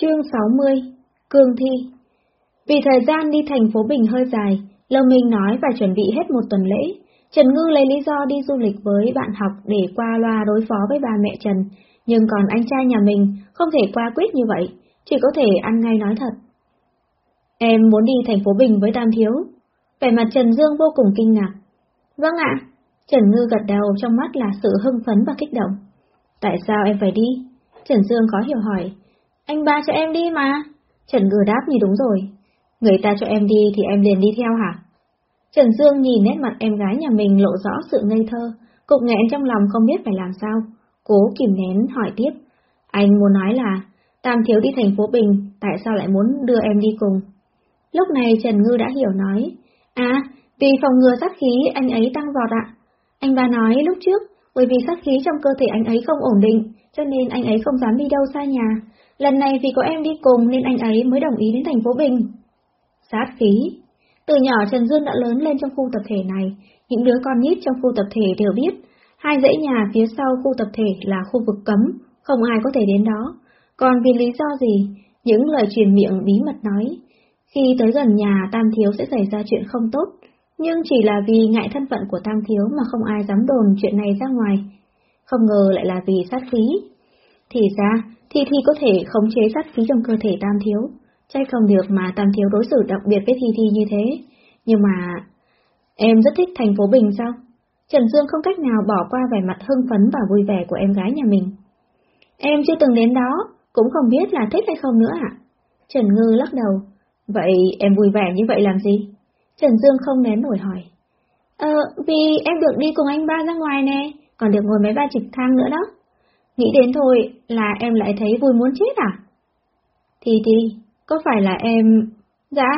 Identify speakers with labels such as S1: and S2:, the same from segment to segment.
S1: Chương 60 Cương Thi Vì thời gian đi thành phố Bình hơi dài, Lâm Minh nói và chuẩn bị hết một tuần lễ. Trần Ngư lấy lý do đi du lịch với bạn học để qua loa đối phó với bà mẹ Trần, nhưng còn anh trai nhà mình không thể qua quyết như vậy, chỉ có thể ăn ngay nói thật. Em muốn đi thành phố Bình với Tam Thiếu. Vẻ mặt Trần Dương vô cùng kinh ngạc. Vâng ạ. Trần Ngư gật đầu trong mắt là sự hưng phấn và kích động. Tại sao em phải đi? Trần Dương khó hiểu hỏi. Anh ba cho em đi mà. Trần Ngư đáp như đúng rồi. Người ta cho em đi thì em liền đi theo hả? Trần Dương nhìn nét mặt em gái nhà mình lộ rõ sự ngây thơ, cục nghẹn trong lòng không biết phải làm sao. Cố kìm nén hỏi tiếp. Anh muốn nói là, Tam Thiếu đi thành phố Bình, tại sao lại muốn đưa em đi cùng? Lúc này Trần Ngư đã hiểu nói. À, vì phòng ngừa sát khí anh ấy tăng vọt ạ. Anh ba nói lúc trước, bởi vì sát khí trong cơ thể anh ấy không ổn định, cho nên anh ấy không dám đi đâu xa nhà. Lần này vì có em đi cùng nên anh ấy mới đồng ý đến thành phố Bình. Sát khí. Từ nhỏ Trần Dương đã lớn lên trong khu tập thể này, những đứa con nít trong khu tập thể đều biết, hai dãy nhà phía sau khu tập thể là khu vực cấm, không ai có thể đến đó. Còn vì lý do gì, những lời truyền miệng bí mật nói, khi tới gần nhà Tam Thiếu sẽ xảy ra chuyện không tốt, nhưng chỉ là vì ngại thân phận của Tam Thiếu mà không ai dám đồn chuyện này ra ngoài. Không ngờ lại là vì sát khí. Thì ra, Thi Thi có thể khống chế sát khí trong cơ thể Tam Thiếu. Chắc không được mà Tam Thiếu đối xử đặc biệt với Thi Thi như thế. Nhưng mà... Em rất thích thành phố Bình sao? Trần Dương không cách nào bỏ qua vẻ mặt hưng phấn và vui vẻ của em gái nhà mình. Em chưa từng đến đó, cũng không biết là thích hay không nữa ạ. Trần Ngư lắc đầu. Vậy em vui vẻ như vậy làm gì? Trần Dương không nén nổi hỏi. Ờ, vì em được đi cùng anh ba ra ngoài nè, còn được ngồi máy bay trực thăng nữa đó. Nghĩ đến thôi là em lại thấy vui muốn chết à? Thì thì, có phải là em... Dạ?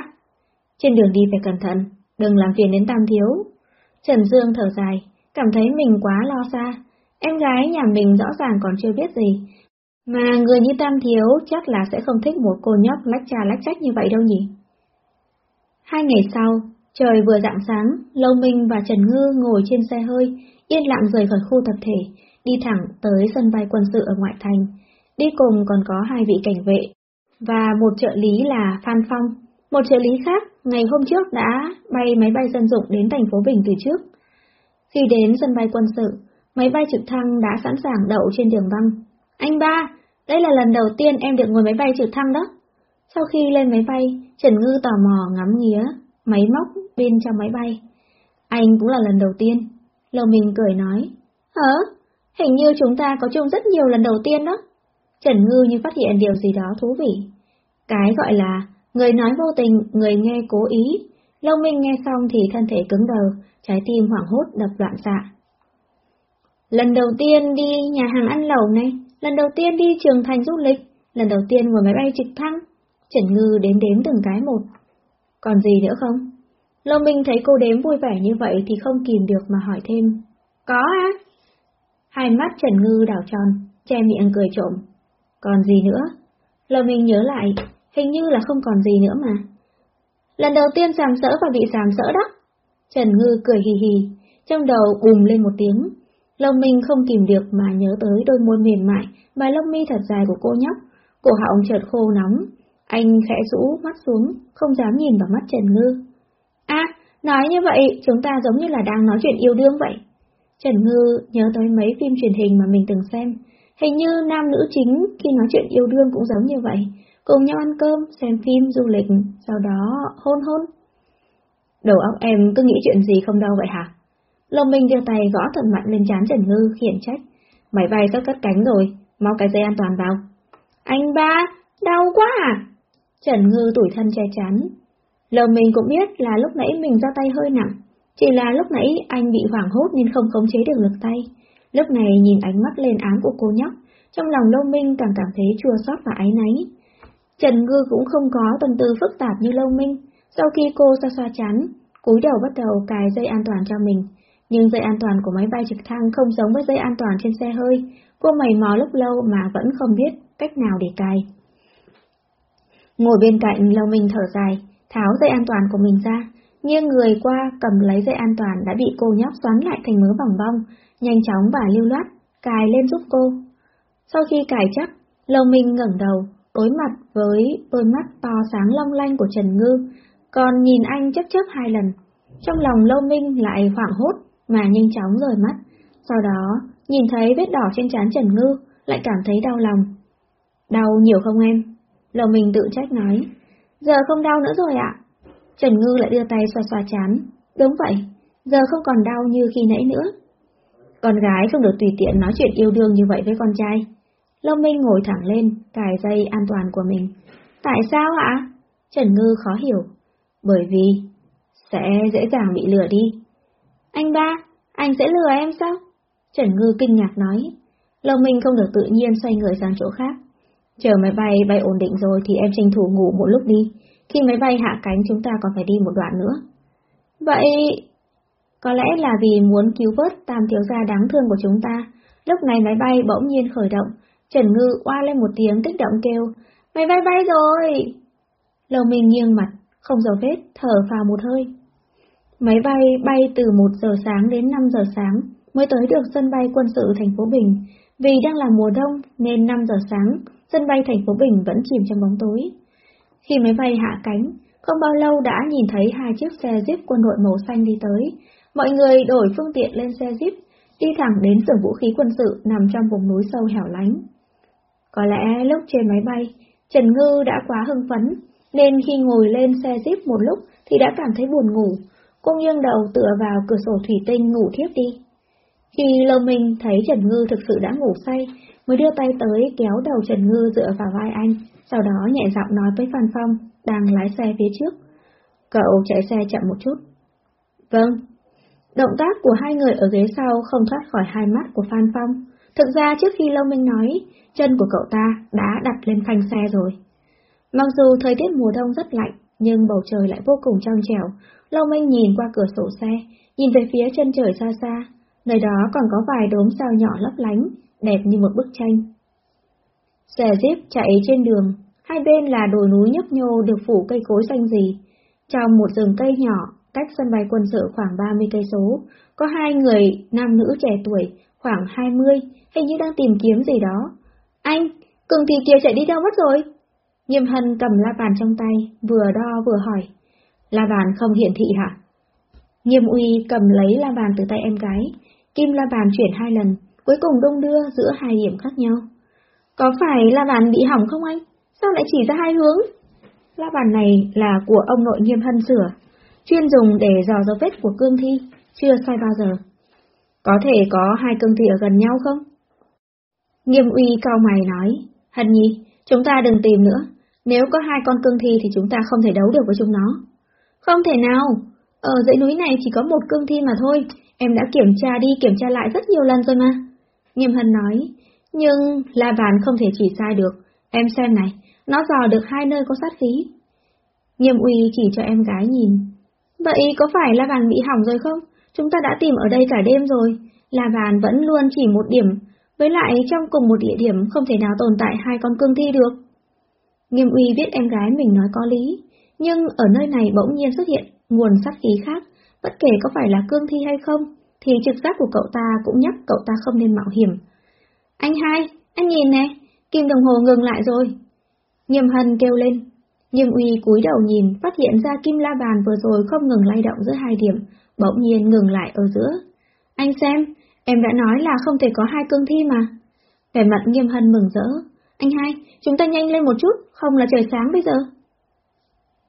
S1: Trên đường đi phải cẩn thận, đừng làm phiền đến Tam Thiếu. Trần Dương thở dài, cảm thấy mình quá lo xa. Em gái nhà mình rõ ràng còn chưa biết gì. Mà người như Tam Thiếu chắc là sẽ không thích một cô nhóc lách trà lách trách như vậy đâu nhỉ? Hai ngày sau, trời vừa rạng sáng, Lâu Minh và Trần Ngư ngồi trên xe hơi, yên lặng rời khỏi khu tập thể, đi thẳng tới sân bay quân sự ở ngoại thành. Đi cùng còn có hai vị cảnh vệ, và một trợ lý là Phan Phong. Một trợ lý khác, ngày hôm trước đã bay máy bay dân dụng đến thành phố Bình từ trước. Khi đến sân bay quân sự, máy bay trực thăng đã sẵn sàng đậu trên đường băng. Anh ba, đây là lần đầu tiên em được ngồi máy bay trực thăng đó. Sau khi lên máy bay, Trần Ngư tò mò ngắm nghía máy móc bên trong máy bay. Anh cũng là lần đầu tiên. Lầu mình cười nói. Hả? Hình như chúng ta có chung rất nhiều lần đầu tiên đó. Trần Ngư như phát hiện điều gì đó thú vị. Cái gọi là người nói vô tình, người nghe cố ý. Lâu Minh nghe xong thì thân thể cứng đờ, trái tim hoảng hốt đập loạn xạ. Lần đầu tiên đi nhà hàng ăn lẩu này, lần đầu tiên đi trường thành du lịch, lần đầu tiên ngồi máy bay trực thăng. Trần Ngư đếm đếm từng cái một. Còn gì nữa không? Lâu Minh thấy cô đếm vui vẻ như vậy thì không kìm được mà hỏi thêm. Có á? Hai mắt Trần Ngư đảo tròn, che miệng cười trộm. Còn gì nữa? Lâm Minh nhớ lại, hình như là không còn gì nữa mà. Lần đầu tiên giảm sỡ và bị giảm sỡ đó. Trần Ngư cười hì hì, trong đầu bùm lên một tiếng. Lâm Minh không kìm được mà nhớ tới đôi môi mềm mại và lông mi thật dài của cô nhóc. Cổ họng chợt khô nóng, anh khẽ rũ mắt xuống, không dám nhìn vào mắt Trần Ngư. À, nói như vậy, chúng ta giống như là đang nói chuyện yêu đương vậy. Trần Ngư nhớ tới mấy phim truyền hình mà mình từng xem. Hình như nam nữ chính khi nói chuyện yêu đương cũng giống như vậy. Cùng nhau ăn cơm, xem phim, du lịch, sau đó hôn hôn. Đầu óc em cứ nghĩ chuyện gì không đâu vậy hả? Lòng Minh đưa tay gõ thật mạnh lên trán Trần Ngư, khiển trách. Máy bay sắp cất cánh rồi, mau cái dây an toàn vào. Anh ba, đau quá à? Trần Ngư tủi thân che chắn. Lầu mình cũng biết là lúc nãy mình ra tay hơi nặng, chỉ là lúc nãy anh bị hoảng hốt nên không khống chế được lực tay. Lúc này nhìn ánh mắt lên ám của cô nhóc, trong lòng Lâu Minh càng cảm thấy chua xót và áy náy. Trần Ngư cũng không có tâm tư phức tạp như Lâu Minh, sau khi cô xoa xoa chán, cúi đầu bắt đầu cài dây an toàn cho mình. Nhưng dây an toàn của máy bay trực thăng không giống với dây an toàn trên xe hơi, cô mày mò lúc lâu mà vẫn không biết cách nào để cài. Ngồi bên cạnh Lâu Minh thở dài, tháo dây an toàn của mình ra, nghiêng người qua cầm lấy dây an toàn đã bị cô nhóc xoắn lại thành mớ vòng bong, nhanh chóng và lưu loát, cài lên giúp cô. Sau khi cài chắc, Lâu Minh ngẩng đầu, đối mặt với đôi mắt to sáng long lanh của Trần Ngư, còn nhìn anh chấp chớp hai lần. Trong lòng Lâu Minh lại hoảng hốt mà nhanh chóng rời mắt, sau đó nhìn thấy vết đỏ trên trán Trần Ngư, lại cảm thấy đau lòng. Đau nhiều không em? Lâu Minh tự trách nói. Giờ không đau nữa rồi ạ. Trần Ngư lại đưa tay xoa xoa chán. Đúng vậy, giờ không còn đau như khi nãy nữa. Con gái không được tùy tiện nói chuyện yêu đương như vậy với con trai. Long Minh ngồi thẳng lên, cài dây an toàn của mình. Tại sao ạ? Trần Ngư khó hiểu. Bởi vì, sẽ dễ dàng bị lừa đi. Anh ba, anh sẽ lừa em sao? Trần Ngư kinh ngạc nói. Long Minh không được tự nhiên xoay người sang chỗ khác. Chờ máy bay bay ổn định rồi thì em tranh thủ ngủ một lúc đi. Khi máy bay hạ cánh chúng ta còn phải đi một đoạn nữa. Vậy... Có lẽ là vì muốn cứu vớt tam thiếu gia đáng thương của chúng ta. Lúc này máy bay bỗng nhiên khởi động. Trần Ngư oa lên một tiếng kích động kêu. Máy bay bay rồi! Lầu Minh nghiêng mặt, không dấu vết, thở vào một hơi. Máy bay bay từ 1 giờ sáng đến 5 giờ sáng mới tới được sân bay quân sự thành phố Bình. Vì đang là mùa đông nên 5 giờ sáng, sân bay thành phố Bình vẫn chìm trong bóng tối. Khi máy bay hạ cánh, không bao lâu đã nhìn thấy hai chiếc xe Jeep quân đội màu xanh đi tới. Mọi người đổi phương tiện lên xe Jeep, đi thẳng đến xưởng vũ khí quân sự nằm trong vùng núi sâu hẻo lánh. Có lẽ lúc trên máy bay, Trần Ngư đã quá hưng phấn, nên khi ngồi lên xe Jeep một lúc thì đã cảm thấy buồn ngủ. Cô nghiêng đầu tựa vào cửa sổ thủy tinh ngủ thiếp đi. Khi Lâu Minh thấy Trần Ngư thực sự đã ngủ say, mới đưa tay tới kéo đầu Trần Ngư dựa vào vai anh, sau đó nhẹ giọng nói với Phan Phong, đang lái xe phía trước. Cậu chạy xe chậm một chút. Vâng. Động tác của hai người ở ghế sau không thoát khỏi hai mắt của Phan Phong. Thực ra trước khi Lâu Minh nói, chân của cậu ta đã đặt lên phanh xe rồi. Mặc dù thời tiết mùa đông rất lạnh, nhưng bầu trời lại vô cùng trong trẻo. Lâu Minh nhìn qua cửa sổ xe, nhìn về phía chân trời xa xa, nơi đó còn có vài đốm sao nhỏ lấp lánh, đẹp như một bức tranh. Xe jeep chạy trên đường, hai bên là đồi núi nhấp nhô được phủ cây cối xanh gì. Trong một rừng cây nhỏ, cách sân bay quân sự khoảng 30 cây số, có hai người nam nữ trẻ tuổi, khoảng 20, hình như đang tìm kiếm gì đó. Anh, cường thì kia chạy đi đâu mất rồi? Nghiêm hân cầm la bàn trong tay, vừa đo vừa hỏi. La bàn không hiển thị hả? Nghiêm uy cầm lấy la bàn từ tay em gái, kim la bàn chuyển hai lần, cuối cùng đông đưa giữa hai điểm khác nhau. Có phải la bàn bị hỏng không anh? Sao lại chỉ ra hai hướng? La bàn này là của ông nội nghiêm hân sửa, chuyên dùng để dò dấu vết của cương thi, chưa sai bao giờ. Có thể có hai cương thi ở gần nhau không? Nghiêm uy cao mày nói, Hân nhi, chúng ta đừng tìm nữa, nếu có hai con cương thi thì chúng ta không thể đấu được với chúng nó. Không thể nào, ở dãy núi này chỉ có một cương thi mà thôi, em đã kiểm tra đi kiểm tra lại rất nhiều lần rồi mà. Nghiêm hân nói, nhưng La Bàn không thể chỉ sai được, em xem này, nó dò được hai nơi có sát khí. Nghiêm uy chỉ cho em gái nhìn. Vậy có phải La Bàn bị hỏng rồi không? Chúng ta đã tìm ở đây cả đêm rồi. La Bàn vẫn luôn chỉ một điểm, với lại trong cùng một địa điểm không thể nào tồn tại hai con cương thi được. Nghiêm uy biết em gái mình nói có lý, nhưng ở nơi này bỗng nhiên xuất hiện nguồn sát khí khác, bất kể có phải là cương thi hay không, thì trực giác của cậu ta cũng nhắc cậu ta không nên mạo hiểm. Anh hai, anh nhìn nè, kim đồng hồ ngừng lại rồi. Nhầm hân kêu lên. Nhầm uy cúi đầu nhìn, phát hiện ra kim la bàn vừa rồi không ngừng lay động giữa hai điểm, bỗng nhiên ngừng lại ở giữa. Anh xem, em đã nói là không thể có hai cương thi mà. Vẻ mặt nghiêm hân mừng rỡ. Anh hai, chúng ta nhanh lên một chút, không là trời sáng bây giờ.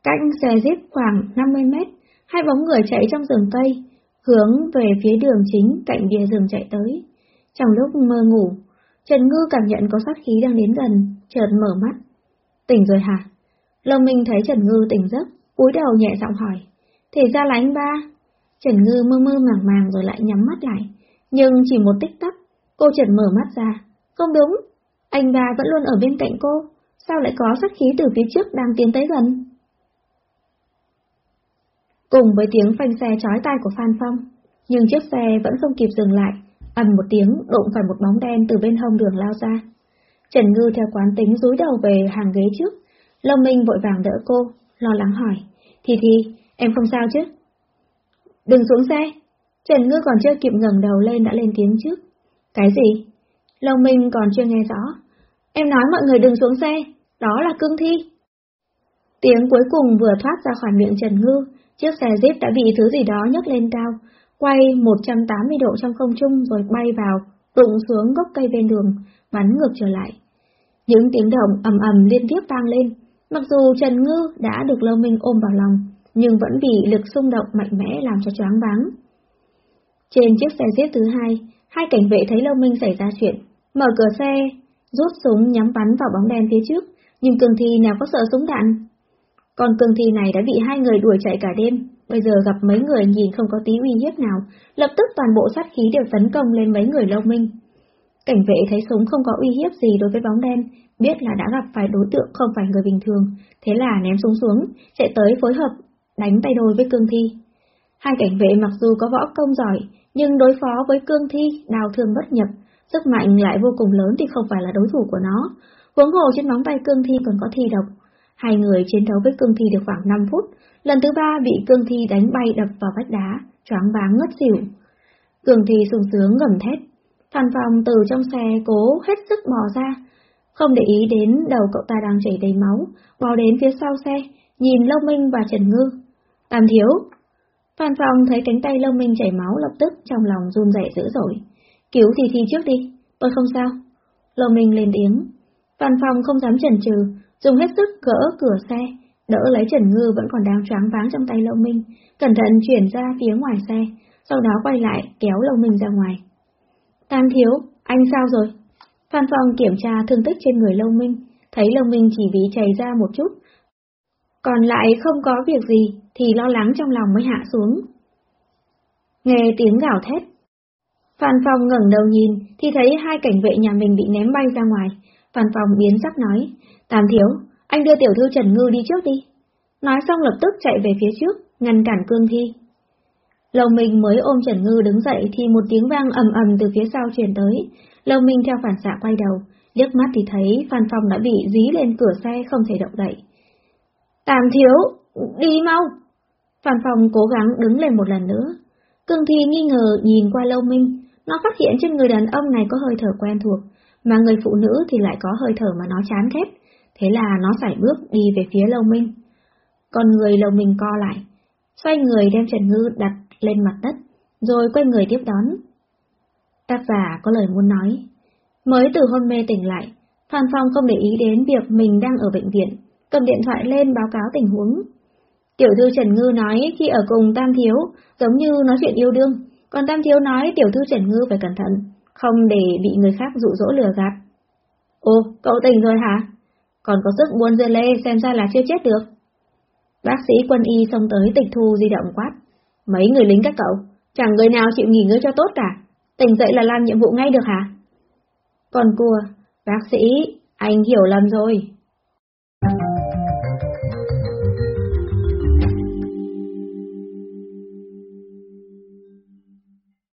S1: Cách xe jeep khoảng 50 mét, hai bóng người chạy trong rừng cây, hướng về phía đường chính cạnh bìa rừng chạy tới. Trong lúc mơ ngủ, Trần Ngư cảm nhận có sát khí đang đến gần, chợt mở mắt. Tỉnh rồi hả? Lâm Minh thấy Trần Ngư tỉnh giấc, cúi đầu nhẹ giọng hỏi. Thì ra là anh ba. Trần Ngư mơ mơ màng màng rồi lại nhắm mắt lại. Nhưng chỉ một tích tắc, cô chợt mở mắt ra. Không đúng, anh ba vẫn luôn ở bên cạnh cô, sao lại có sát khí từ phía trước đang tiến tới gần? Cùng với tiếng phanh xe chói tai của Phan Phong, nhưng chiếc xe vẫn không kịp dừng lại, ầm một tiếng đụng phải một bóng đen từ bên hông đường lao ra. Trần Ngư theo quán tính rúi đầu về hàng ghế trước, Long Minh vội vàng đỡ cô, lo lắng hỏi, Thì thì, em không sao chứ? Đừng xuống xe! Trần Ngư còn chưa kịp ngẩng đầu lên đã lên tiếng trước. Cái gì? Long Minh còn chưa nghe rõ. Em nói mọi người đừng xuống xe, đó là cương thi. Tiếng cuối cùng vừa thoát ra khỏi miệng Trần Ngư, chiếc xe jeep đã bị thứ gì đó nhấc lên cao, quay 180 độ trong không trung rồi bay vào, đụng xuống gốc cây bên đường, bắn ngược trở lại. Những tiếng động ầm ầm liên tiếp vang lên, mặc dù Trần Ngư đã được Lâu Minh ôm vào lòng, nhưng vẫn bị lực xung động mạnh mẽ làm cho choáng váng. Trên chiếc xe jeep thứ hai, hai cảnh vệ thấy Lâu Minh xảy ra chuyện, mở cửa xe, rút súng nhắm bắn vào bóng đen phía trước, nhưng cường thi nào có sợ súng đạn. Còn cường thi này đã bị hai người đuổi chạy cả đêm, bây giờ gặp mấy người nhìn không có tí uy hiếp nào, lập tức toàn bộ sát khí đều tấn công lên mấy người Lâu Minh. Cảnh vệ thấy súng không có uy hiếp gì đối với bóng đen, biết là đã gặp phải đối tượng không phải người bình thường, thế là ném súng xuống, chạy tới phối hợp, đánh tay đôi với cương thi. Hai cảnh vệ mặc dù có võ công giỏi, nhưng đối phó với cương thi, đào thương bất nhập, sức mạnh lại vô cùng lớn thì không phải là đối thủ của nó. Huống hồ trên móng tay cương thi còn có thi độc. Hai người chiến đấu với cương thi được khoảng 5 phút, lần thứ ba bị cương thi đánh bay đập vào vách đá, choáng váng ngất xỉu. Cương thi sung sướng gầm thét, Phan Phong từ trong xe cố hết sức bò ra, không để ý đến đầu cậu ta đang chảy đầy máu, bò đến phía sau xe, nhìn Lâu Minh và Trần Ngư. Tam thiếu! Phan Phong thấy cánh tay Lâu Minh chảy máu lập tức trong lòng run rẩy dữ dội. Cứu thì thì trước đi, tôi không sao. Lâu Minh lên tiếng. Phan Phong không dám chần chừ, dùng hết sức gỡ cửa xe, đỡ lấy Trần Ngư vẫn còn đang choáng váng trong tay Lâu Minh, cẩn thận chuyển ra phía ngoài xe, sau đó quay lại kéo Lâu Minh ra ngoài. Tam thiếu, anh sao rồi? Phan Phong kiểm tra thương tích trên người Lâu Minh, thấy Lâu Minh chỉ bị chảy ra một chút. Còn lại không có việc gì, thì lo lắng trong lòng mới hạ xuống. Nghe tiếng gào thét. Phan Phong ngẩng đầu nhìn, thì thấy hai cảnh vệ nhà mình bị ném bay ra ngoài. Phan Phong biến sắc nói, Tam thiếu, anh đưa tiểu thư Trần Ngư đi trước đi. Nói xong lập tức chạy về phía trước, ngăn cản cương thi. Lâu Minh mới ôm Trần Ngư đứng dậy thì một tiếng vang ầm ầm từ phía sau truyền tới. Lâu Minh theo phản xạ quay đầu, liếc mắt thì thấy Phan Phong đã bị dí lên cửa xe không thể động đậy. Tam thiếu, đi mau! Phan Phong cố gắng đứng lên một lần nữa. Cương Thi nghi ngờ nhìn qua Lâu Minh, nó phát hiện trên người đàn ông này có hơi thở quen thuộc, mà người phụ nữ thì lại có hơi thở mà nó chán ghét, thế là nó sải bước đi về phía Lâu Minh. Còn người Lâu Minh co lại, xoay người đem Trần Ngư đặt lên mặt đất, rồi quay người tiếp đón. Tác giả có lời muốn nói. Mới từ hôn mê tỉnh lại, Phan Phong không để ý đến việc mình đang ở bệnh viện, cầm điện thoại lên báo cáo tình huống. Tiểu thư Trần Ngư nói khi ở cùng Tam Thiếu, giống như nói chuyện yêu đương, còn Tam Thiếu nói tiểu thư Trần Ngư phải cẩn thận, không để bị người khác dụ dỗ lừa gạt. Ồ, cậu tỉnh rồi hả? Còn có sức buôn dưa lê xem ra là chưa chết được. Bác sĩ quân y xông tới tịch thu di động quát. Mấy người lính các cậu, chẳng người nào chịu nghỉ ngơi cho tốt cả, tỉnh dậy là làm nhiệm vụ ngay được hả? Còn cua, bác sĩ, anh hiểu lầm rồi.